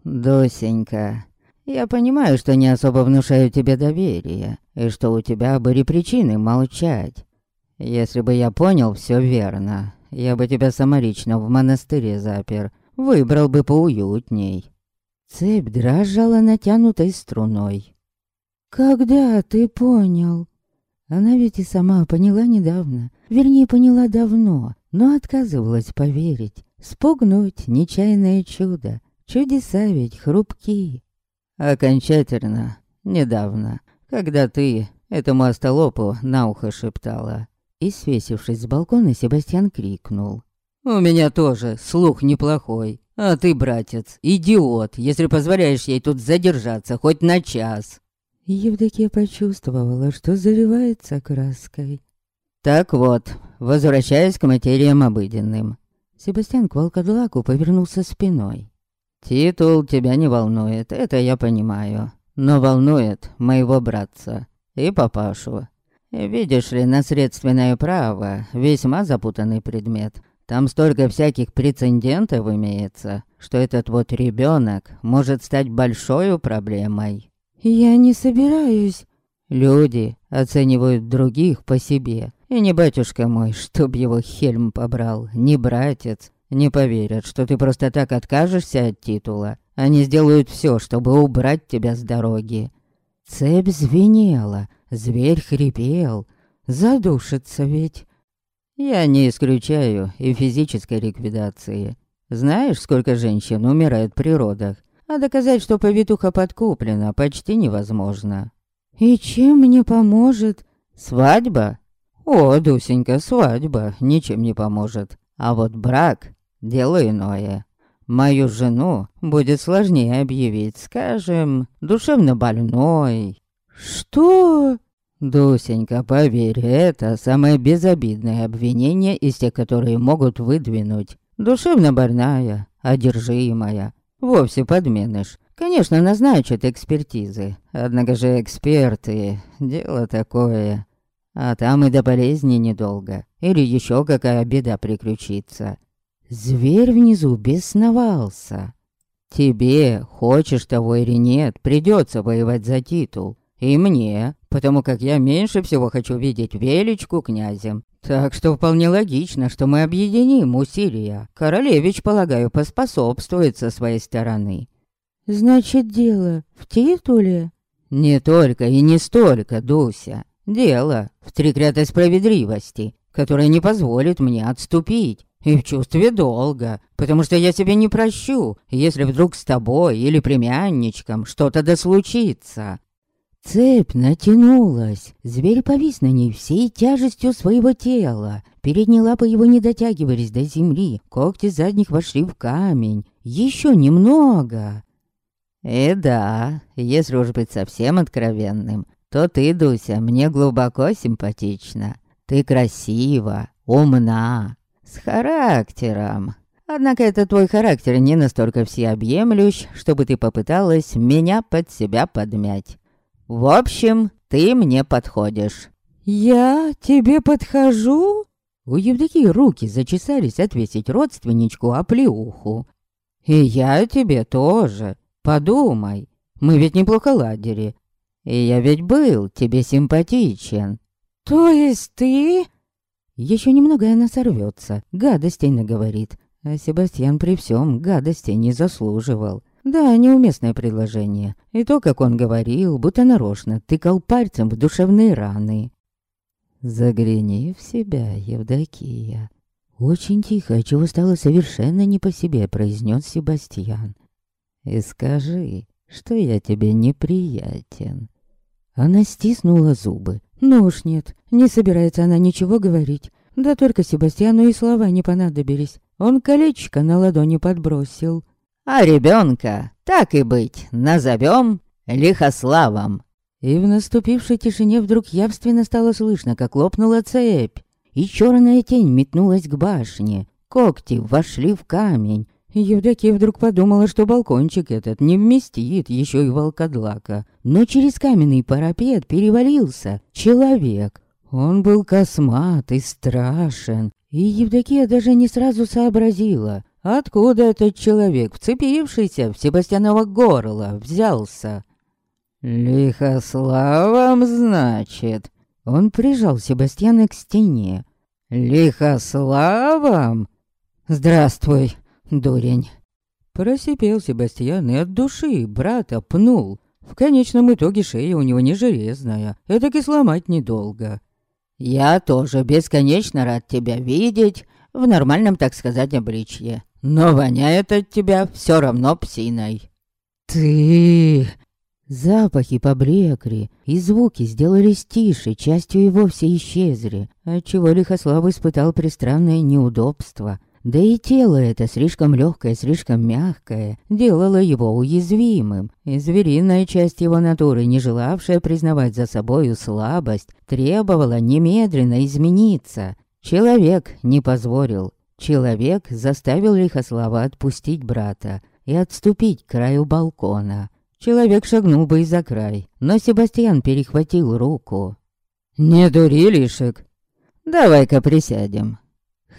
«Досенька, я понимаю, что не особо внушаю тебе доверие, и что у тебя были причины молчать. Если бы я понял все верно, я бы тебя самолично в монастыре запер, выбрал бы поуютней». Цепь дрожала натянутой струной. «Когда ты понял?» Она ведь и сама поняла недавно, вернее, поняла давно, но отказывалась поверить, спугнуть нечаянное чудо. Чудеса ведь хрупкие. Окончательно, недавно, когда ты этому остолопу на ухо шептала. И, свесившись с балкона, Себастьян крикнул. «У меня тоже слух неплохой. А ты, братец, идиот, если позволяешь ей тут задержаться хоть на час». Евдокия почувствовала, что заливается краской. «Так вот, возвращаясь к материям обыденным». Себастьян к волкодлаку повернулся спиной. Титул тебя не волнует, это я понимаю. Но волнует моего братца и папашу. Видишь ли, наследственное право — весьма запутанный предмет. Там столько всяких прецедентов имеется, что этот вот ребенок может стать большой проблемой. Я не собираюсь. Люди оценивают других по себе. И не батюшка мой, чтоб его Хельм побрал, не братец, не поверят, что ты просто так откажешься от титула. Они сделают все, чтобы убрать тебя с дороги. Цепь звенела, зверь хрипел. Задушится ведь. Я не исключаю и физической ликвидации. Знаешь, сколько женщин умирают при родах? А доказать, что повитуха подкуплена, почти невозможно. И чем мне поможет? Свадьба? О, Дусенька, свадьба ничем не поможет. А вот брак Дело иное. Мою жену будет сложнее объявить, скажем, душевно больной. Что? Дусенька, поверь, это самое безобидное обвинение из тех, которые могут выдвинуть. Душевно больная, одержимая. Вовсе подменыш. Конечно, назначат экспертизы. Однако же эксперты, дело такое. А там и до болезни недолго. Или еще какая беда приключится. Зверь внизу бесновался. Тебе, хочешь того или нет, придется воевать за титул. И мне, потому как я меньше всего хочу видеть Величку князем. Так что вполне логично, что мы объединим усилия. Королевич, полагаю, поспособствует со своей стороны. Значит, дело в титуле? Не только и не столько, Дуся. Дело в треклятой справедливости, которая не позволит мне отступить. И в чувстве долга, потому что я себе не прощу, если вдруг с тобой или племянничком что-то да случится. Цепь натянулась, зверь повис на ней всей тяжестью своего тела. Передние лапы его не дотягивались до земли, когти задних вошли в камень. Еще немного. И да, если уж быть совсем откровенным, то ты, Дуся, мне глубоко симпатична. Ты красива, умна, с характером. Однако этот твой характер не настолько всеобъемлющ, чтобы ты попыталась меня под себя подмять. В общем, ты мне подходишь». «Я тебе подхожу?» У Евдокии руки зачесались ответить родственничку оплеуху. «И я тебе тоже. Подумай, мы ведь неплохо ладили. И я ведь был тебе симпатичен». «То есть ты...» Еще немного и она сорвется, гадостей наговорит. А Себастьян при всем гадостей не заслуживал. Да, неуместное предложение. И то, как он говорил, будто нарочно тыкал пальцем в душевные раны. Загляни в себя, Евдокия. Очень тихо, чего стало совершенно не по себе, произнес Себастьян. И скажи, что я тебе неприятен. Она стиснула зубы. Ну уж нет, не собирается она ничего говорить. Да только Себастьяну и слова не понадобились. Он колечко на ладони подбросил. А ребенка, так и быть, назовем Лихославом. И в наступившей тишине вдруг явственно стало слышно, как лопнула цепь, и черная тень метнулась к башне. Когти вошли в камень. Евдокия вдруг подумала, что балкончик этот не вместит еще и волкодлака. Но через каменный парапет перевалился человек. Он был космат и страшен. И Евдокия даже не сразу сообразила, Откуда этот человек, вцепившийся в Себастьяново горло, взялся? «Лихославом, значит?» Он прижал Себастьяна к стене. «Лихославом?» «Здравствуй, дурень!» Просипел Себастьян и от души брата пнул. В конечном итоге шея у него не железная, это и сломать недолго. «Я тоже бесконечно рад тебя видеть в нормальном, так сказать, обличье. Но воняет от тебя все равно псиной. Ты... Запахи поблекли, и звуки сделались тише, частью и вовсе исчезли, отчего Лихослав испытал пристранное неудобство. Да и тело это слишком легкое, слишком мягкое, делало его уязвимым, и звериная часть его натуры, не желавшая признавать за собою слабость, требовала немедленно измениться. Человек не позволил, Человек заставил Лихослава отпустить брата и отступить к краю балкона. Человек шагнул бы и за край, но Себастьян перехватил руку. «Не дури, Лишек. Давай-ка присядем.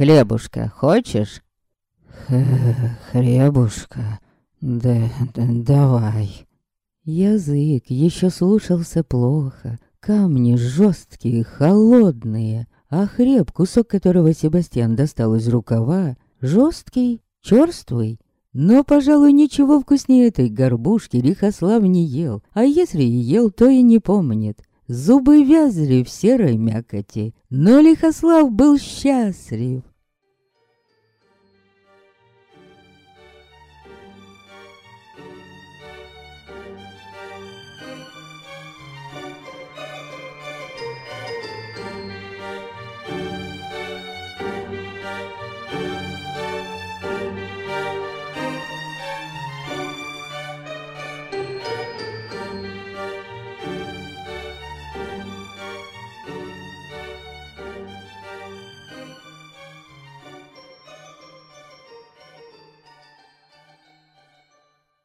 Хлебушка хочешь?» «Хлебушка, да, да давай». Язык еще слушался плохо, камни жесткие, холодные, а хлеб, кусок которого Себастьян достал из рукава, жесткий, черствый. Но, пожалуй, ничего вкуснее этой горбушки Лихослав не ел, а если и ел, то и не помнит. Зубы вязли в серой мякоти, но Лихослав был счастлив.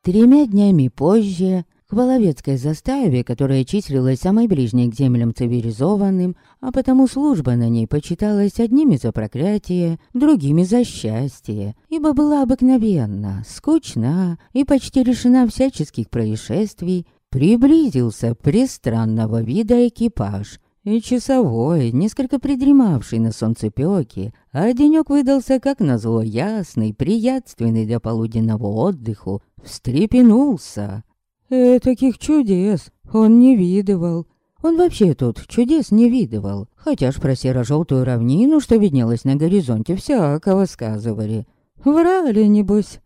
Тремя днями позже к Воловецкой заставе, которая числилась самой ближней к землям цивилизованным, а потому служба на ней почиталась одними за проклятие, другими за счастье, ибо была обыкновенна, скучна и почти решена всяческих происшествий, приблизился пристранного вида экипаж, и часовой, несколько придремавший на солнцепёке, а денёк выдался как назло ясный, приятственный для полуденного отдыху, встрепенулся. Э, таких чудес он не видывал. Он вообще тут чудес не видывал, хотя ж про серо-желтую равнину, что виднелась на горизонте, всякого сказывали. Врали, небось.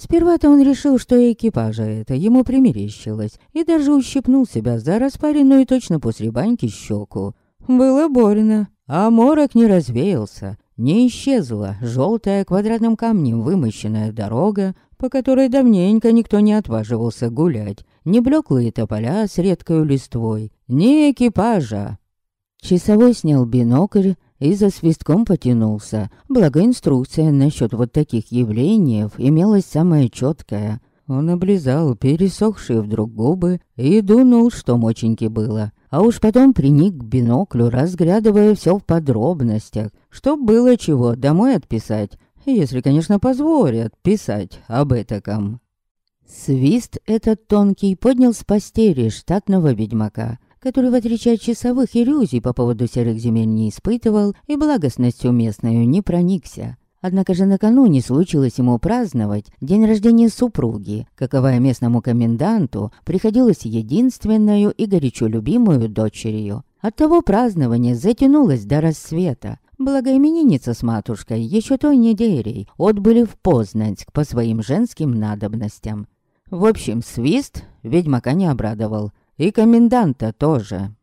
Сперва-то он решил, что экипажа это ему примерещилось, и даже ущипнул себя за распаренную точно после баньки щеку. Было больно, а морок не развеялся. Не исчезла желтая квадратным камнем вымощенная дорога, по которой давненько никто не отваживался гулять, не блеклые тополя с редкой листвой, ни экипажа. Часовой снял бинокль и за свистком потянулся. Благо инструкция насчет вот таких явлений имелась самая четкая. Он облизал пересохшие вдруг губы и дунул, что моченьки было. А уж потом приник к биноклю, разглядывая все в подробностях, чтоб было чего домой отписать, если, конечно, позволят писать об этаком. Свист этот тонкий поднял с постели штатного ведьмака — который, в отличие от часовых, иллюзий по поводу серых земель не испытывал и благостностью местную не проникся. Однако же накануне случилось ему праздновать день рождения супруги, каковая местному коменданту приходилась единственную и горячо любимую дочерью. Оттого празднование затянулось до рассвета. Благо именинница с матушкой еще той неделей отбыли в Познанск по своим женским надобностям. В общем, свист ведьмака не обрадовал. И коменданта тоже.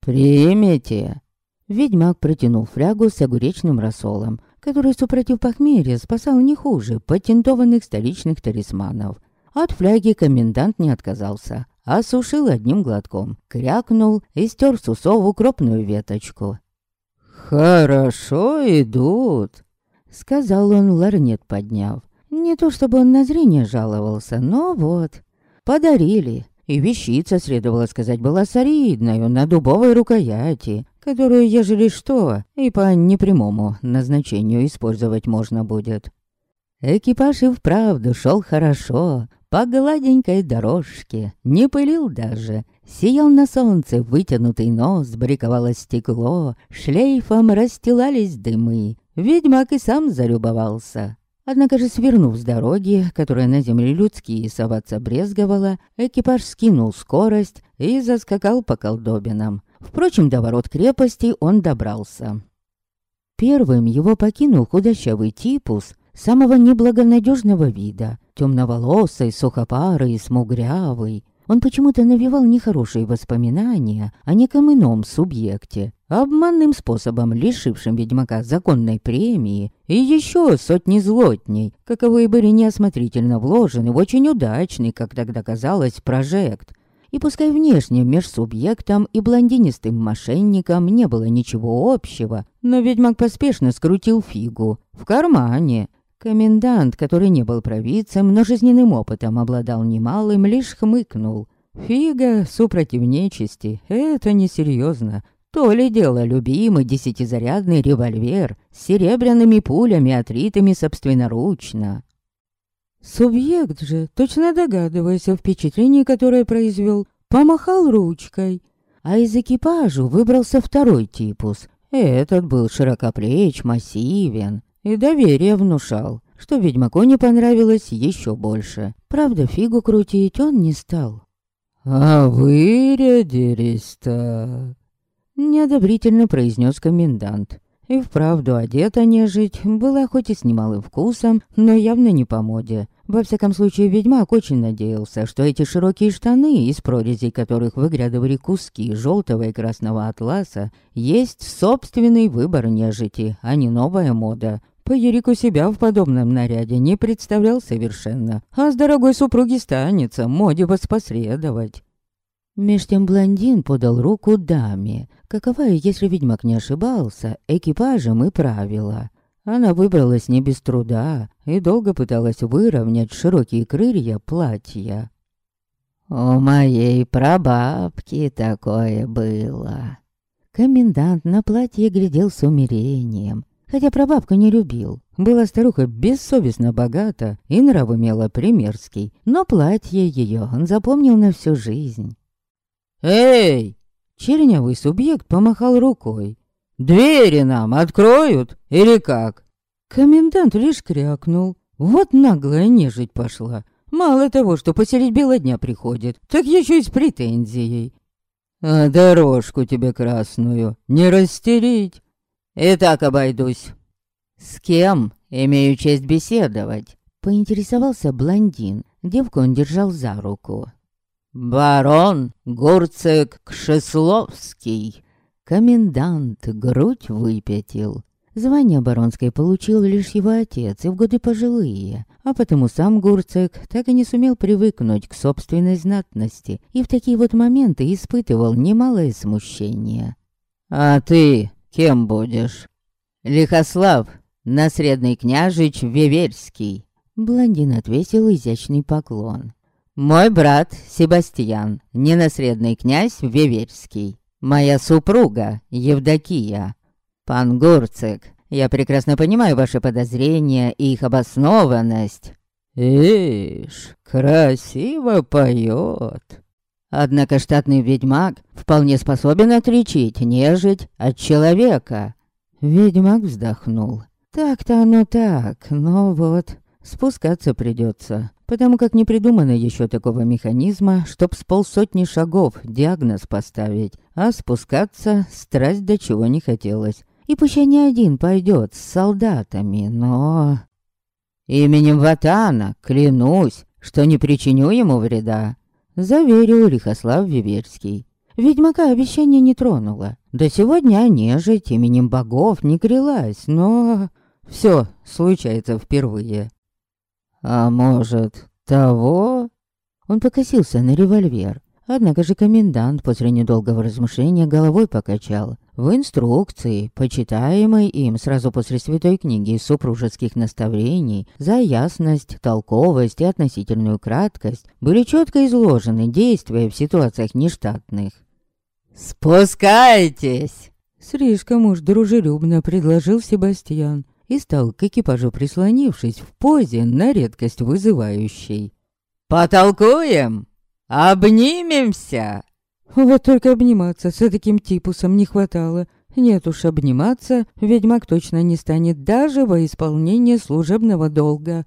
«Примите!» Ведьмак протянул флягу с огуречным рассолом, который, супротив похмелья, спасал не хуже патентованных столичных талисманов. От фляги комендант не отказался, а сушил одним глотком, крякнул и стер с усов укропную веточку. «Хорошо идут», — сказал он, ларнет подняв. Не то чтобы он на зрение жаловался, но вот. Подарили, и вещица, следовало сказать, была солидною, на дубовой рукояти, которую, ежели что, и по непрямому назначению использовать можно будет. Экипаж и вправду шел хорошо, по гладенькой дорожке, не пылил даже. Сиял на солнце вытянутый нос, бриковало стекло, шлейфом расстилались дымы. Ведьмак и сам залюбовался. Однако же, свернув с дороги, которая на земле людские соваться брезговала, экипаж скинул скорость и заскакал по колдобинам. Впрочем, до ворот крепости он добрался. Первым его покинул худощавый типус самого неблагонадежного вида, темноволосый, сухопарый, смугрявый. Он почему-то навевал нехорошие воспоминания о неком ином субъекте, обманным способом лишившим ведьмака законной премии и еще сотни злотней, каковые были неосмотрительно вложены в очень удачный, как тогда казалось, прожект. И пускай внешне меж субъектом и блондинистым мошенником не было ничего общего, но ведьмак поспешно скрутил фигу в кармане Комендант, который не был провидцем, но жизненным опытом обладал немалым, лишь хмыкнул. Фига, супротив нечисти, это несерьезно. То ли дело любимый десятизарядный револьвер с серебряными пулями, отритыми собственноручно. Субъект же, точно догадываясь о впечатлении, которое произвел, помахал ручкой. А из экипажу выбрался второй типус. Этот был широкоплеч, массивен и доверие внушал, что ведьмаку не понравилось еще больше. Правда, фигу крутить он не стал. «А вы рядились-то?» Неодобрительно произнес комендант. И вправду одета нежить была хоть и с немалым вкусом, но явно не по моде. Во всяком случае, ведьмак очень надеялся, что эти широкие штаны, из прорезей которых выглядывали куски желтого и красного атласа, есть собственный выбор нежити, а не новая мода. Паерик у себя в подобном наряде не представлял совершенно, а с дорогой супруги станется моде воспосредовать. Меж тем блондин подал руку даме, каковая, если ведьмак не ошибался, экипажем и правила. Она выбралась не без труда и долго пыталась выровнять широкие крылья платья. «У моей прабабки такое было». Комендант на платье глядел с умирением, Хотя прабабка не любил. Была старуха бессовестно богата и нрав имела примерский. Но платье ее он запомнил на всю жизнь. «Эй!» Чернявый субъект помахал рукой. «Двери нам откроют или как?» Комендант лишь крякнул. Вот наглая нежить пошла. Мало того, что посередь бела дня приходит, так еще и с претензией. А дорожку тебе красную не растереть. И так обойдусь. С кем имею честь беседовать? Поинтересовался блондин. Девку он держал за руку. «Барон Гурцик Кшесловский!» Комендант грудь выпятил. Звание баронское получил лишь его отец и в годы пожилые, а потому сам Гурцик так и не сумел привыкнуть к собственной знатности и в такие вот моменты испытывал немалое смущение. «А ты кем будешь?» «Лихослав, наследный княжич Веверский», Блондин отвесил изящный поклон. «Мой брат Себастьян, ненаследный князь Веверский. Моя супруга Евдокия. Пан Гурцик, я прекрасно понимаю ваши подозрения и их обоснованность». «Ишь, красиво поет». Однако штатный ведьмак вполне способен отличить нежить от человека. Ведьмак вздохнул. Так-то оно так, но вот Спускаться придется, потому как не придумано еще такого механизма, чтоб с полсотни шагов диагноз поставить, а спускаться страсть до чего не хотелось. И пусть не один пойдет с солдатами, но... Именем Ватана клянусь, что не причиню ему вреда, заверил Лихослав Виверский. Ведьмака обещание не тронуло. До сегодня нежить именем богов не крилась, но... Все случается впервые. «А может, того?» Он покосился на револьвер. Однако же комендант после недолгого размышления головой покачал. В инструкции, почитаемой им сразу после святой книги из супружеских наставлений, за ясность, толковость и относительную краткость были четко изложены действия в ситуациях нештатных. «Спускайтесь!» Слишком уж дружелюбно предложил Себастьян и стал к экипажу прислонившись в позе на редкость вызывающей. «Потолкуем? Обнимемся!» Вот только обниматься с таким типусом не хватало. Нет уж, обниматься ведьмак точно не станет даже во исполнение служебного долга.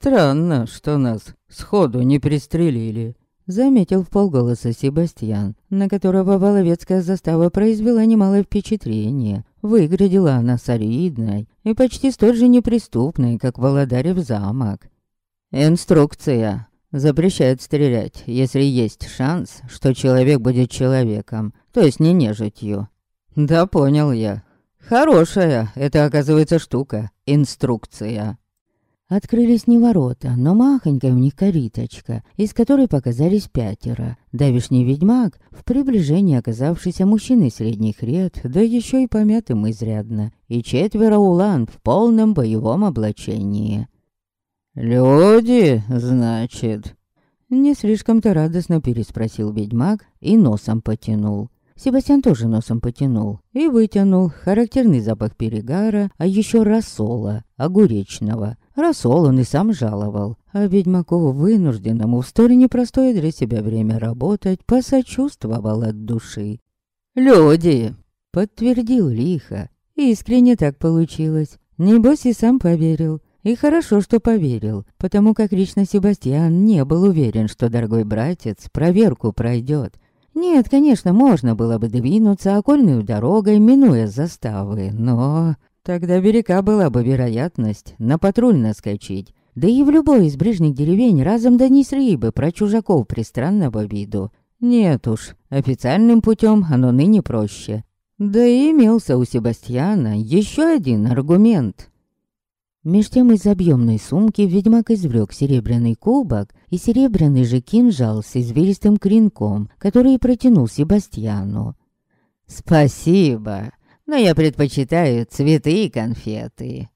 «Странно, что нас сходу не пристрелили», — заметил в полголоса Себастьян, на которого воловецкая застава произвела немалое впечатление. Выглядела она солидной и почти столь же неприступной, как Володарев замок. «Инструкция. Запрещает стрелять, если есть шанс, что человек будет человеком, то есть не нежитью». «Да понял я. Хорошая, это оказывается штука. Инструкция». Открылись не ворота, но махонькая в них калиточка, из которой показались пятеро. Давишний ведьмак, в приближении оказавшийся мужчиной средних лет, да еще и помятым изрядно, и четверо улан в полном боевом облачении. «Люди, значит?» Не слишком-то радостно переспросил ведьмак и носом потянул. Себастьян тоже носом потянул и вытянул характерный запах перегара, а еще рассола, огуречного, Рассол он и сам жаловал, а ведьмаку вынужденному в столь непростое для себя время работать посочувствовал от души. «Люди!» — подтвердил лихо. Искренне так получилось. Небось и сам поверил. И хорошо, что поверил, потому как лично Себастьян не был уверен, что дорогой братец проверку пройдет. Нет, конечно, можно было бы двинуться окольной дорогой, минуя заставы, но... Тогда велика была бы вероятность на патруль наскочить. Да и в любой из ближних деревень разом донесли бы про чужаков пристранного виду. Нет уж, официальным путем оно ныне проще. Да и имелся у Себастьяна еще один аргумент. Меж тем из объемной сумки ведьмак извлек серебряный кубок и серебряный же кинжал с извилистым клинком, который протянул Себастьяну. «Спасибо!» Но я предпочитаю цветы и конфеты».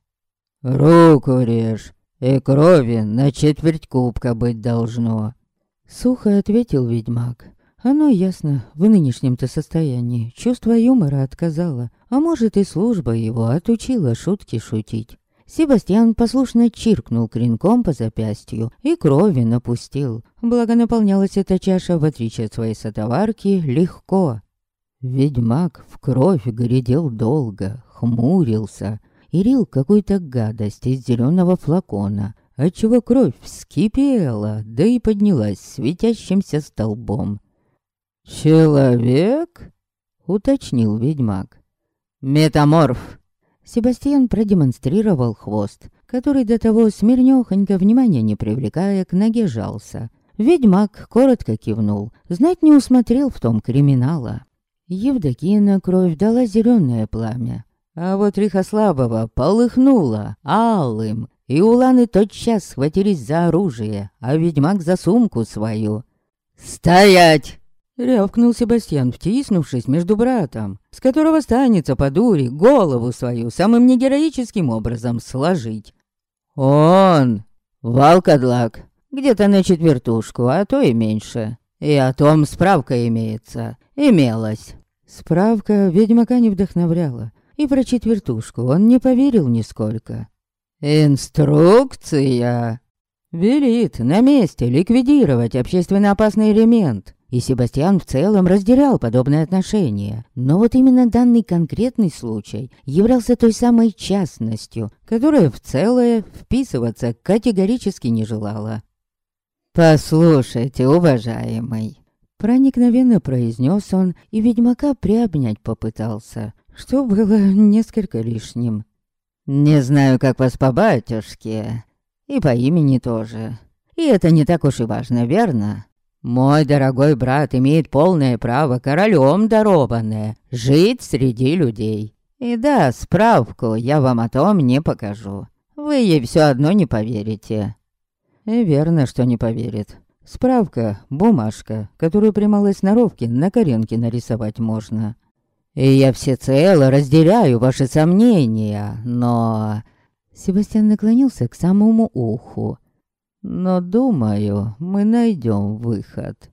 «Руку режь, и крови на четверть кубка быть должно», — сухо ответил ведьмак. Оно ясно, в нынешнем-то состоянии чувство юмора отказало, а может и служба его отучила шутки шутить. Себастьян послушно чиркнул клинком по запястью и крови напустил. Благо наполнялась эта чаша, в отличие от своей сотоварки, легко. Ведьмак в кровь глядел долго, хмурился и рил какую-то гадость из зеленого флакона, отчего кровь вскипела, да и поднялась светящимся столбом. «Человек?» — уточнил ведьмак. «Метаморф!» Себастьян продемонстрировал хвост, который до того смирнёхонько внимания не привлекая к ноге жался. Ведьмак коротко кивнул, знать не усмотрел в том криминала. Евдокина кровь дала зеленое пламя, а вот Рихослабова полыхнула алым, и уланы тотчас схватились за оружие, а ведьмак за сумку свою. «Стоять!» Рявкнул Себастьян, втиснувшись между братом, с которого станется по дуре голову свою самым негероическим образом сложить. «Он! Валкадлак! Где-то на четвертушку, а то и меньше. И о том справка имеется. Имелась». Справка ведьмака не вдохновляла, и про четвертушку он не поверил нисколько. «Инструкция!» Велит на месте ликвидировать общественно опасный элемент, и Себастьян в целом разделял подобное отношение. Но вот именно данный конкретный случай являлся той самой частностью, которая в целое вписываться категорически не желала. «Послушайте, уважаемый», — проникновенно произнес он, и ведьмака приобнять попытался, что было несколько лишним. «Не знаю, как вас по батюшке, и по имени тоже. И это не так уж и важно, верно?» Мой дорогой брат имеет полное право, королем дарованное, жить среди людей. И да, справку я вам о том не покажу. Вы ей все одно не поверите. И верно, что не поверит. Справка, бумажка, которую при малой сноровке на коренке нарисовать можно. И я всецело разделяю ваши сомнения, но... Себастьян наклонился к самому уху, но, думаю, мы найдем выход.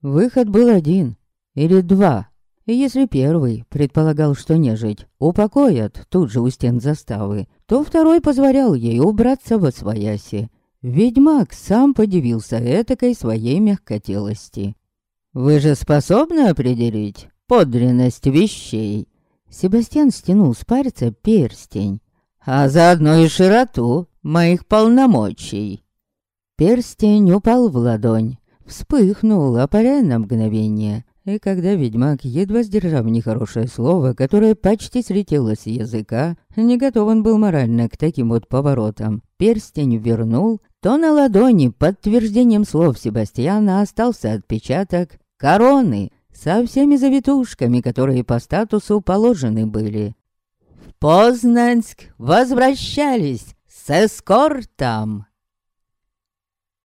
Выход был один или два. И если первый предполагал, что нежить упокоят тут же у стен заставы, то второй позволял ей убраться во свояси. Ведьмак сам подивился этакой своей мягкотелости. «Вы же способны определить подлинность вещей?» Себастьян стянул с пальца перстень. «А заодно и широту моих полномочий». Перстень упал в ладонь, вспыхнул, опаряя на мгновение. И когда ведьмак, едва сдержав нехорошее слово, которое почти слетело с языка, не готов он был морально к таким вот поворотам, перстень вернул, то на ладони подтверждением слов Себастьяна остался отпечаток короны со всеми завитушками, которые по статусу положены были. В Познанск возвращались с эскортом.